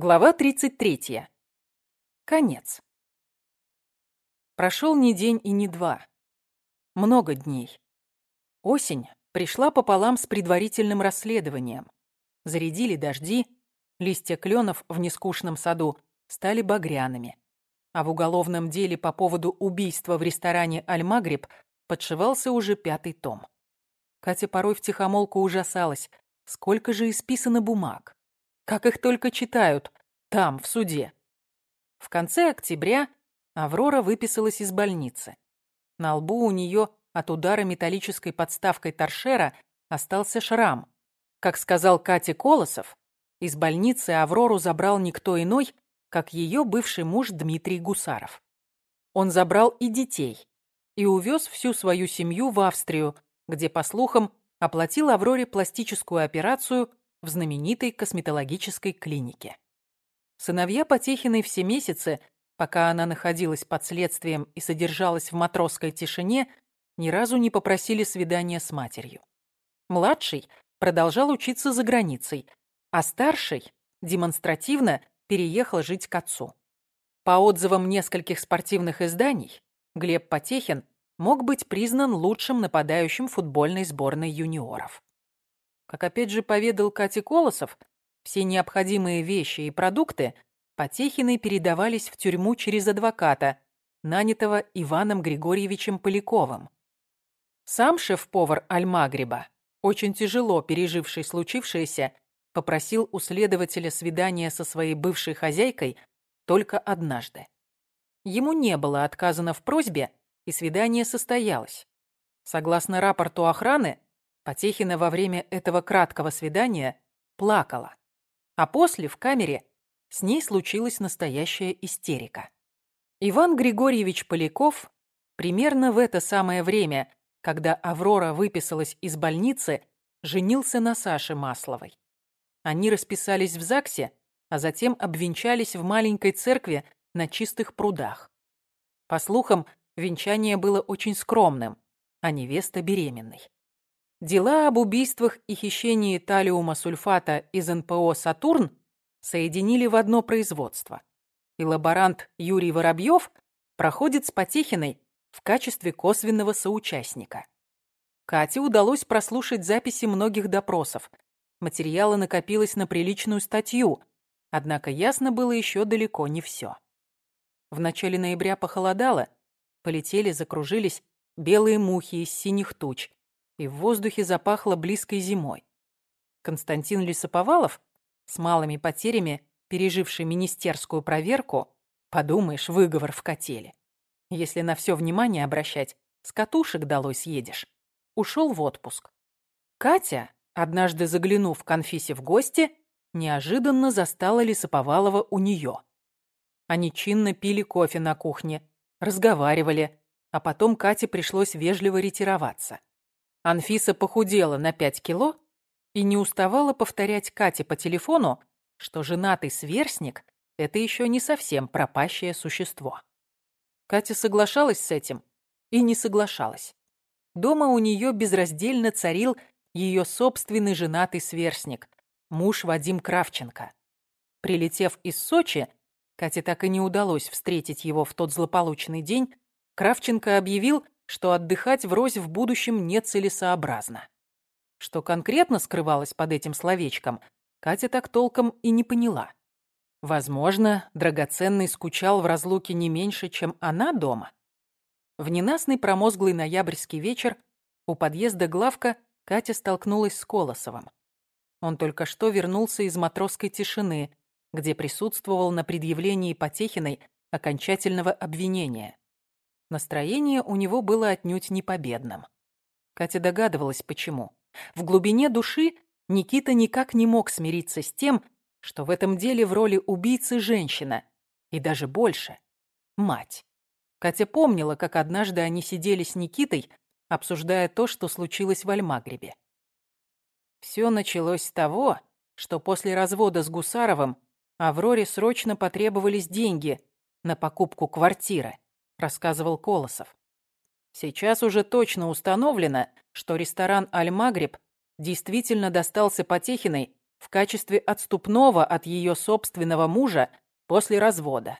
Глава 33. Конец. Прошел не день и не два. Много дней. Осень пришла пополам с предварительным расследованием. Зарядили дожди, листья кленов в нескучном саду стали багряными. А в уголовном деле по поводу убийства в ресторане «Альмагриб» подшивался уже пятый том. Катя порой втихомолку ужасалась, сколько же исписано бумаг. Как их только читают там, в суде. В конце октября Аврора выписалась из больницы. На лбу у нее от удара металлической подставкой торшера остался шрам. Как сказал Кате Колосов, из больницы Аврору забрал никто иной, как ее бывший муж Дмитрий Гусаров. Он забрал и детей, и увез всю свою семью в Австрию, где, по слухам, оплатил Авроре пластическую операцию в знаменитой косметологической клинике. Сыновья Потехиной все месяцы, пока она находилась под следствием и содержалась в матросской тишине, ни разу не попросили свидания с матерью. Младший продолжал учиться за границей, а старший демонстративно переехал жить к отцу. По отзывам нескольких спортивных изданий, Глеб Потехин мог быть признан лучшим нападающим футбольной сборной юниоров. Как опять же поведал Катя Колосов, все необходимые вещи и продукты Потехиной передавались в тюрьму через адвоката, нанятого Иваном Григорьевичем Поляковым. Сам шеф-повар Альмагриба, очень тяжело переживший случившееся, попросил у следователя свидания со своей бывшей хозяйкой только однажды. Ему не было отказано в просьбе, и свидание состоялось. Согласно рапорту охраны, Потехина во время этого краткого свидания плакала. А после в камере с ней случилась настоящая истерика. Иван Григорьевич Поляков примерно в это самое время, когда Аврора выписалась из больницы, женился на Саше Масловой. Они расписались в ЗАГСе, а затем обвенчались в маленькой церкви на чистых прудах. По слухам, венчание было очень скромным, а невеста беременной. Дела об убийствах и хищении талиума сульфата из НПО «Сатурн» соединили в одно производство. И лаборант Юрий Воробьев проходит с Потехиной в качестве косвенного соучастника. Кате удалось прослушать записи многих допросов. Материала накопилось на приличную статью, однако ясно было еще далеко не все. В начале ноября похолодало, полетели, закружились белые мухи из синих туч, и в воздухе запахло близкой зимой. Константин Лисоповалов, с малыми потерями, переживший министерскую проверку, подумаешь, выговор в котеле. Если на все внимание обращать, с катушек долой съедешь. Ушел в отпуск. Катя, однажды заглянув к Анфисе в гости, неожиданно застала Лисоповалова у нее. Они чинно пили кофе на кухне, разговаривали, а потом Кате пришлось вежливо ретироваться. Анфиса похудела на 5 кило и не уставала повторять Кате по телефону, что женатый сверстник – это еще не совсем пропащее существо. Катя соглашалась с этим и не соглашалась. Дома у нее безраздельно царил ее собственный женатый сверстник, муж Вадим Кравченко. Прилетев из Сочи, Кате так и не удалось встретить его в тот злополучный день, Кравченко объявил, что отдыхать врозь в будущем нецелесообразно. Что конкретно скрывалось под этим словечком, Катя так толком и не поняла. Возможно, драгоценный скучал в разлуке не меньше, чем она дома. В ненастный промозглый ноябрьский вечер у подъезда главка Катя столкнулась с Колосовым. Он только что вернулся из матросской тишины, где присутствовал на предъявлении Потехиной окончательного обвинения. Настроение у него было отнюдь не победным. Катя догадывалась, почему. В глубине души Никита никак не мог смириться с тем, что в этом деле в роли убийцы женщина, и даже больше – мать. Катя помнила, как однажды они сидели с Никитой, обсуждая то, что случилось в Альмагребе. Все началось с того, что после развода с Гусаровым Авроре срочно потребовались деньги на покупку квартиры рассказывал Колосов. Сейчас уже точно установлено, что ресторан «Аль-Магриб» действительно достался Потехиной в качестве отступного от ее собственного мужа после развода.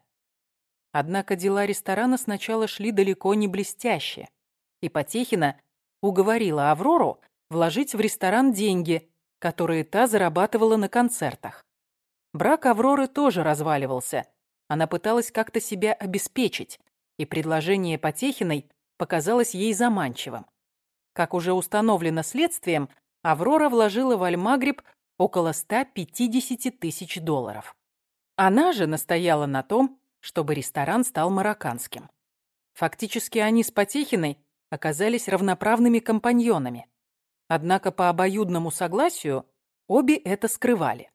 Однако дела ресторана сначала шли далеко не блестяще, и Потехина уговорила Аврору вложить в ресторан деньги, которые та зарабатывала на концертах. Брак Авроры тоже разваливался. Она пыталась как-то себя обеспечить, и предложение Потехиной показалось ей заманчивым. Как уже установлено следствием, Аврора вложила в Альмагриб около 150 тысяч долларов. Она же настояла на том, чтобы ресторан стал марокканским. Фактически они с Потехиной оказались равноправными компаньонами. Однако по обоюдному согласию обе это скрывали.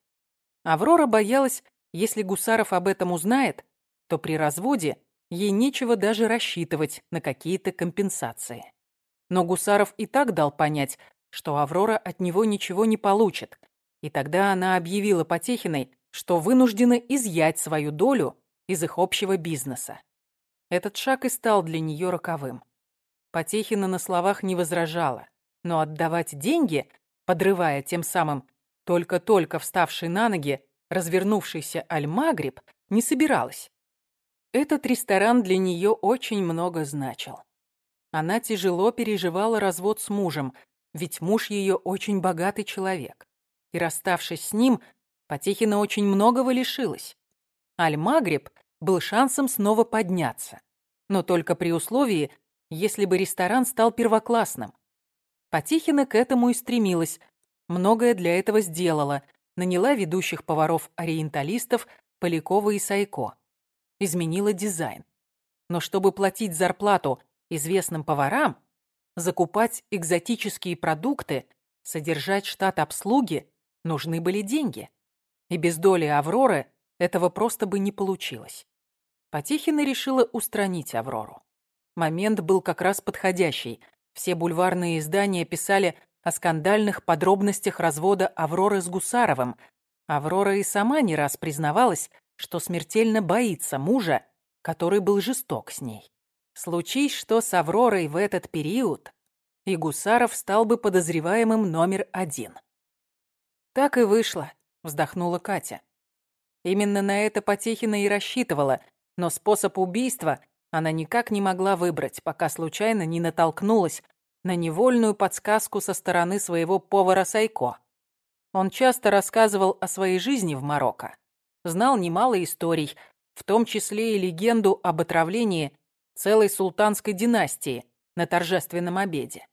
Аврора боялась, если Гусаров об этом узнает, то при разводе ей нечего даже рассчитывать на какие-то компенсации. Но Гусаров и так дал понять, что Аврора от него ничего не получит, и тогда она объявила Потехиной, что вынуждена изъять свою долю из их общего бизнеса. Этот шаг и стал для нее роковым. Потехина на словах не возражала, но отдавать деньги, подрывая тем самым только-только вставший на ноги, развернувшийся Аль-Магриб, не собиралась. Этот ресторан для нее очень много значил. Она тяжело переживала развод с мужем, ведь муж ее очень богатый человек. И расставшись с ним, Потехина очень многого лишилась. Аль-Магриб был шансом снова подняться. Но только при условии, если бы ресторан стал первоклассным. Потехина к этому и стремилась, многое для этого сделала, наняла ведущих поваров-ориенталистов Полякова и Сайко. Изменила дизайн. Но чтобы платить зарплату известным поварам, закупать экзотические продукты, содержать штат обслуги, нужны были деньги. И без доли Авроры этого просто бы не получилось. Потехина решила устранить Аврору. Момент был как раз подходящий. Все бульварные издания писали о скандальных подробностях развода Авроры с Гусаровым. Аврора и сама не раз признавалась, что смертельно боится мужа, который был жесток с ней. Случись что с Авророй в этот период, и Гусаров стал бы подозреваемым номер один. Так и вышло, вздохнула Катя. Именно на это Потехина и рассчитывала, но способ убийства она никак не могла выбрать, пока случайно не натолкнулась на невольную подсказку со стороны своего повара Сайко. Он часто рассказывал о своей жизни в Марокко, знал немало историй, в том числе и легенду об отравлении целой султанской династии на торжественном обеде.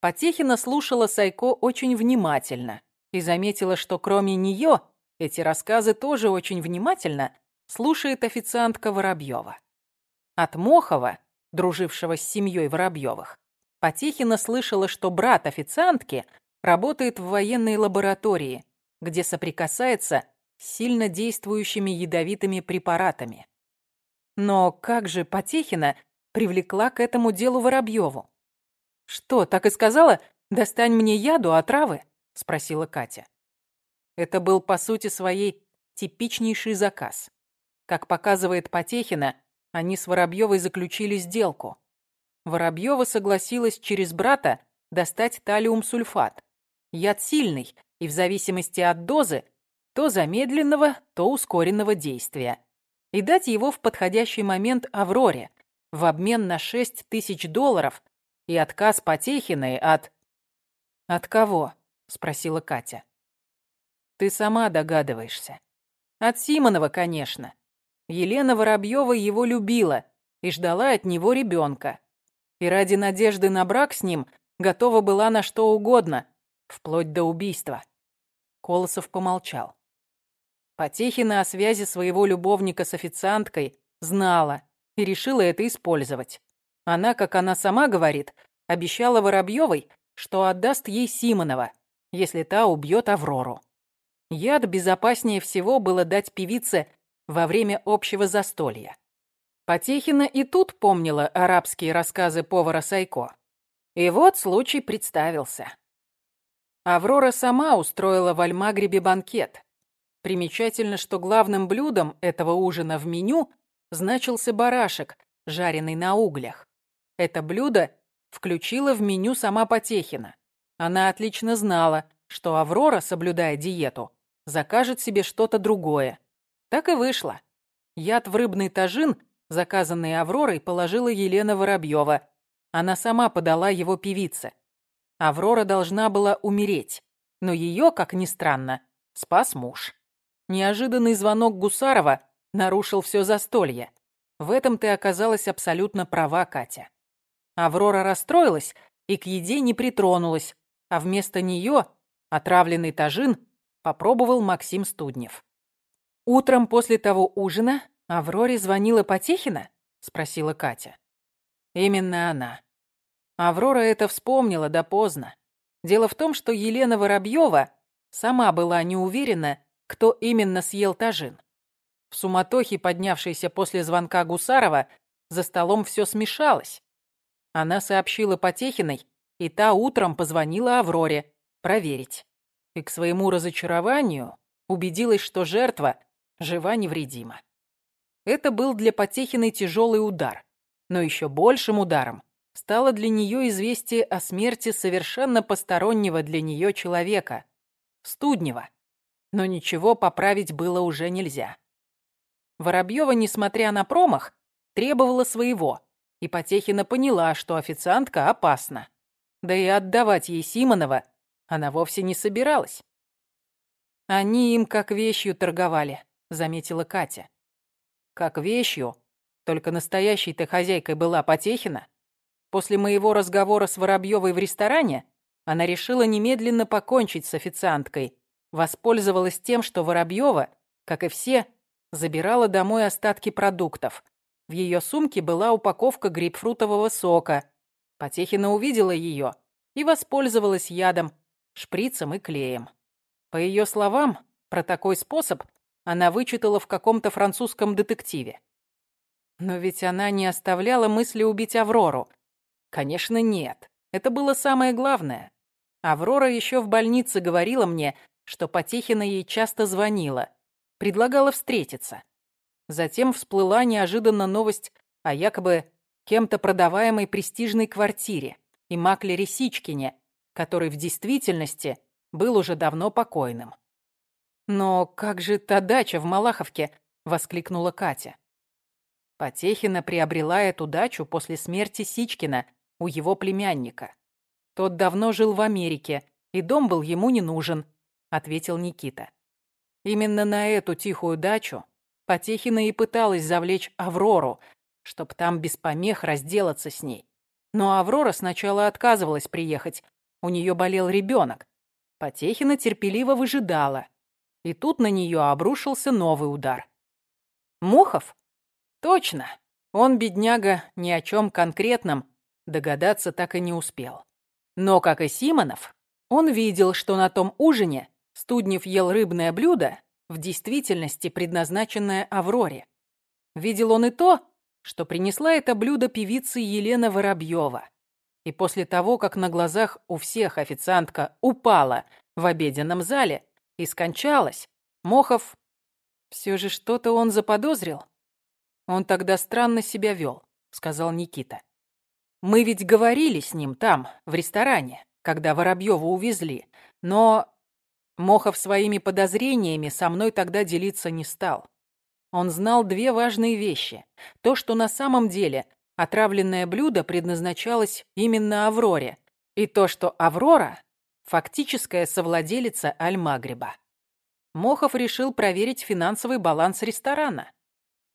Потехина слушала Сайко очень внимательно и заметила, что кроме нее эти рассказы тоже очень внимательно слушает официантка Воробьева. От Мохова, дружившего с семьей Воробьевых, Потехина слышала, что брат официантки работает в военной лаборатории, где соприкасается сильно действующими ядовитыми препаратами. Но как же Потехина привлекла к этому делу Воробьеву? «Что, так и сказала? Достань мне яду, отравы?» — спросила Катя. Это был, по сути своей, типичнейший заказ. Как показывает Потехина, они с Воробьевой заключили сделку. Воробьева согласилась через брата достать талиум-сульфат. Яд сильный и в зависимости от дозы то замедленного, то ускоренного действия и дать его в подходящий момент Авроре в обмен на 6 тысяч долларов и отказ Потехиной от... «От кого?» — спросила Катя. «Ты сама догадываешься. От Симонова, конечно. Елена Воробьева его любила и ждала от него ребенка. И ради надежды на брак с ним готова была на что угодно, вплоть до убийства». Колосов помолчал. Потехина о связи своего любовника с официанткой знала и решила это использовать. Она, как она сама говорит, обещала Воробьевой, что отдаст ей Симонова, если та убьет Аврору. Яд безопаснее всего было дать певице во время общего застолья. Потехина и тут помнила арабские рассказы повара Сайко. И вот случай представился. Аврора сама устроила в Альмагребе банкет. Примечательно, что главным блюдом этого ужина в меню значился барашек, жареный на углях. Это блюдо включила в меню сама Потехина. Она отлично знала, что Аврора, соблюдая диету, закажет себе что-то другое. Так и вышло. Яд в рыбный тажин, заказанный Авророй, положила Елена Воробьева. Она сама подала его певице. Аврора должна была умереть, но ее, как ни странно, спас муж. Неожиданный звонок Гусарова нарушил все застолье. В этом ты оказалась абсолютно права, Катя. Аврора расстроилась и к еде не притронулась, а вместо нее отравленный тажин попробовал Максим Студнев. «Утром после того ужина Авроре звонила Потехина?» — спросила Катя. «Именно она. Аврора это вспомнила, да поздно. Дело в том, что Елена Воробьева сама была не уверена, кто именно съел тажин. В суматохе, поднявшейся после звонка Гусарова, за столом все смешалось. Она сообщила Потехиной, и та утром позвонила Авроре проверить. И к своему разочарованию убедилась, что жертва жива-невредима. Это был для Потехиной тяжелый удар, но еще большим ударом стало для нее известие о смерти совершенно постороннего для нее человека, Студнева. Но ничего поправить было уже нельзя. Воробьева, несмотря на промах, требовала своего, и Потехина поняла, что официантка опасна. Да и отдавать ей Симонова она вовсе не собиралась. Они им как вещью торговали. — заметила Катя. «Как вещью? Только настоящей-то хозяйкой была Потехина. После моего разговора с Воробьевой в ресторане она решила немедленно покончить с официанткой, воспользовалась тем, что Воробьева, как и все, забирала домой остатки продуктов. В ее сумке была упаковка грейпфрутового сока. Потехина увидела ее и воспользовалась ядом, шприцем и клеем. По ее словам, про такой способ она вычитала в каком-то французском детективе. Но ведь она не оставляла мысли убить Аврору. Конечно, нет. Это было самое главное. Аврора еще в больнице говорила мне, что Потехина ей часто звонила, предлагала встретиться. Затем всплыла неожиданно новость о якобы кем-то продаваемой престижной квартире и маклере Сичкине, который в действительности был уже давно покойным. «Но как же та дача в Малаховке?» — воскликнула Катя. Потехина приобрела эту дачу после смерти Сичкина у его племянника. Тот давно жил в Америке, и дом был ему не нужен, ответил Никита. Именно на эту тихую дачу Потехина и пыталась завлечь Аврору, чтоб там без помех разделаться с ней. Но Аврора сначала отказывалась приехать, у нее болел ребенок. Потехина терпеливо выжидала, и тут на нее обрушился новый удар. Мохов? Точно. Он, бедняга, ни о чем конкретном догадаться так и не успел. Но, как и Симонов, он видел, что на том ужине Студнев ел рыбное блюдо, в действительности предназначенное Авроре. Видел он и то, что принесла это блюдо певица Елена Воробьева. И после того, как на глазах у всех официантка упала в обеденном зале, и скончалась, Мохов... Все же что-то он заподозрил. Он тогда странно себя вел, сказал Никита. Мы ведь говорили с ним там, в ресторане, когда Воробьева увезли, но... Мохов своими подозрениями со мной тогда делиться не стал. Он знал две важные вещи. То, что на самом деле отравленное блюдо предназначалось именно Авроре, и то, что Аврора фактическая совладелица Аль-Магриба. Мохов решил проверить финансовый баланс ресторана.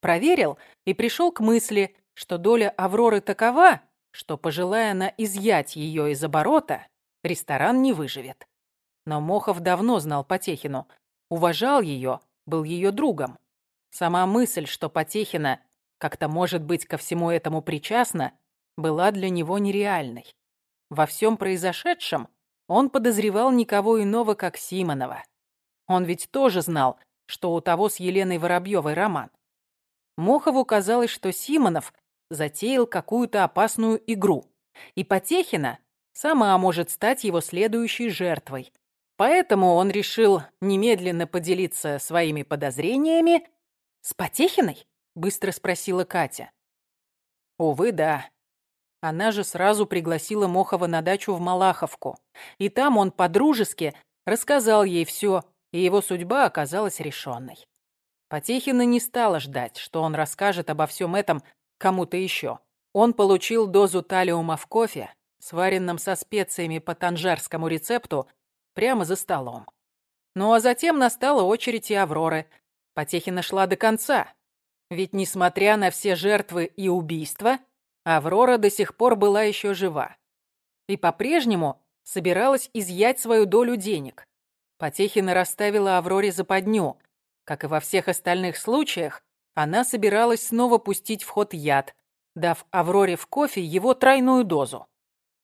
Проверил и пришел к мысли, что доля Авроры такова, что, пожелая она изъять ее из оборота, ресторан не выживет. Но Мохов давно знал Потехину, уважал ее, был ее другом. Сама мысль, что Потехина как-то может быть ко всему этому причастна, была для него нереальной. Во всем произошедшем он подозревал никого иного, как Симонова. Он ведь тоже знал, что у того с Еленой Воробьевой роман. Мохову казалось, что Симонов затеял какую-то опасную игру, и Потехина сама может стать его следующей жертвой. Поэтому он решил немедленно поделиться своими подозрениями с Потехиной? быстро спросила Катя. Увы, да. Она же сразу пригласила Мохова на дачу в Малаховку. И там он по-дружески рассказал ей все и его судьба оказалась решенной. Потехина не стала ждать, что он расскажет обо всем этом кому-то еще. Он получил дозу талиума в кофе, сваренном со специями по танжерскому рецепту, прямо за столом. Ну а затем настала очередь и Авроры. Потехина шла до конца. Ведь, несмотря на все жертвы и убийства, Аврора до сих пор была еще жива. И по-прежнему собиралась изъять свою долю денег. Потехина расставила Авроре западню. Как и во всех остальных случаях, она собиралась снова пустить в ход яд, дав Авроре в кофе его тройную дозу.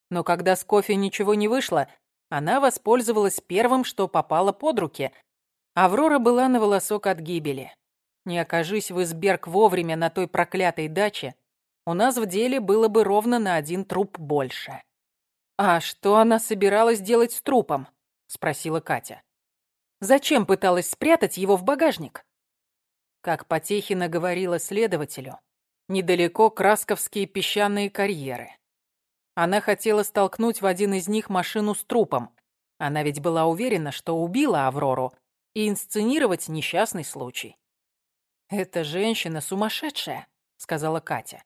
Но когда с кофе ничего не вышло, она воспользовалась первым, что попало под руки. Аврора была на волосок от гибели. Не окажись в Изберг вовремя на той проклятой даче, у нас в деле было бы ровно на один труп больше. «А что она собиралась делать с трупом?» — спросила Катя. «Зачем пыталась спрятать его в багажник?» Как Потехина говорила следователю, недалеко красковские песчаные карьеры. Она хотела столкнуть в один из них машину с трупом. Она ведь была уверена, что убила Аврору, и инсценировать несчастный случай. «Эта женщина сумасшедшая», — сказала Катя.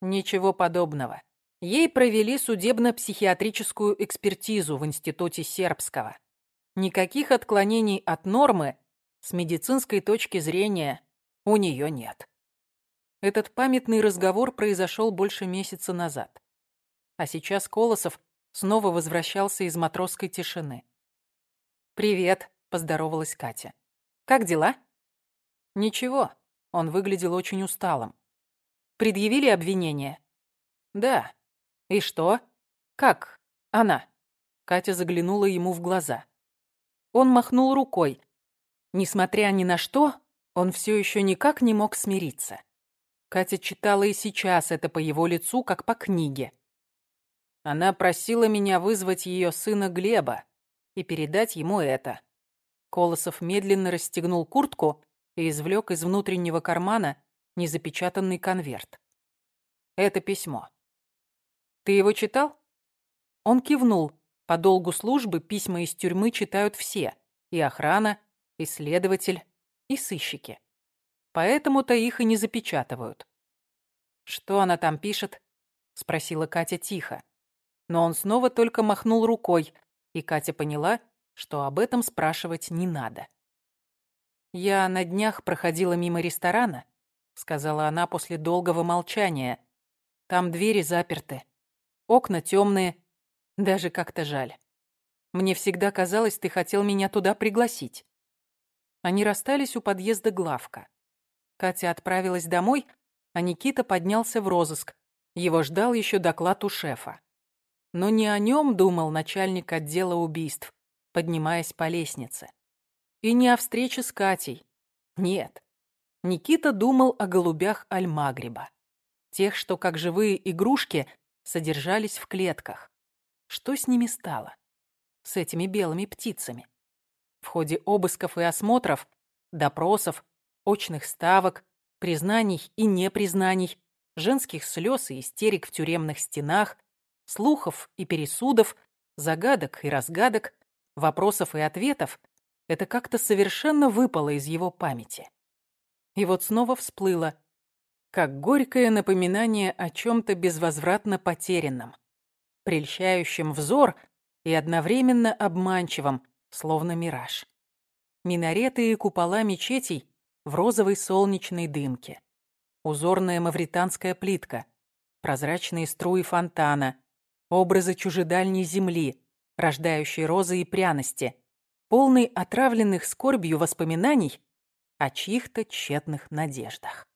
Ничего подобного. Ей провели судебно-психиатрическую экспертизу в Институте Сербского. Никаких отклонений от нормы с медицинской точки зрения у нее нет. Этот памятный разговор произошел больше месяца назад. А сейчас Колосов снова возвращался из матросской тишины. «Привет», — поздоровалась Катя. «Как дела?» «Ничего». Он выглядел очень усталым. «Предъявили обвинение?» «Да». «И что? Как? Она?» Катя заглянула ему в глаза. Он махнул рукой. Несмотря ни на что, он все еще никак не мог смириться. Катя читала и сейчас это по его лицу, как по книге. Она просила меня вызвать ее сына Глеба и передать ему это. Колосов медленно расстегнул куртку и извлек из внутреннего кармана незапечатанный конверт. Это письмо. Ты его читал? Он кивнул. По долгу службы письма из тюрьмы читают все. И охрана, и следователь, и сыщики. Поэтому-то их и не запечатывают. «Что она там пишет?» — спросила Катя тихо но он снова только махнул рукой, и Катя поняла, что об этом спрашивать не надо. «Я на днях проходила мимо ресторана», — сказала она после долгого молчания. «Там двери заперты, окна темные, даже как-то жаль. Мне всегда казалось, ты хотел меня туда пригласить». Они расстались у подъезда главка. Катя отправилась домой, а Никита поднялся в розыск. Его ждал еще доклад у шефа. Но не о нем думал начальник отдела убийств, поднимаясь по лестнице. И не о встрече с Катей. Нет. Никита думал о голубях Альмагриба. Тех, что как живые игрушки содержались в клетках. Что с ними стало? С этими белыми птицами? В ходе обысков и осмотров, допросов, очных ставок, признаний и непризнаний, женских слез и истерик в тюремных стенах, слухов и пересудов, загадок и разгадок, вопросов и ответов, это как-то совершенно выпало из его памяти. И вот снова всплыло, как горькое напоминание о чем-то безвозвратно потерянном, прельщающем взор и одновременно обманчивом, словно мираж. Минареты и купола мечетей в розовой солнечной дымке. Узорная мавританская плитка, прозрачные струи фонтана, образы чужедальней земли, рождающей розы и пряности, полный отравленных скорбью воспоминаний о чьих-то тщетных надеждах.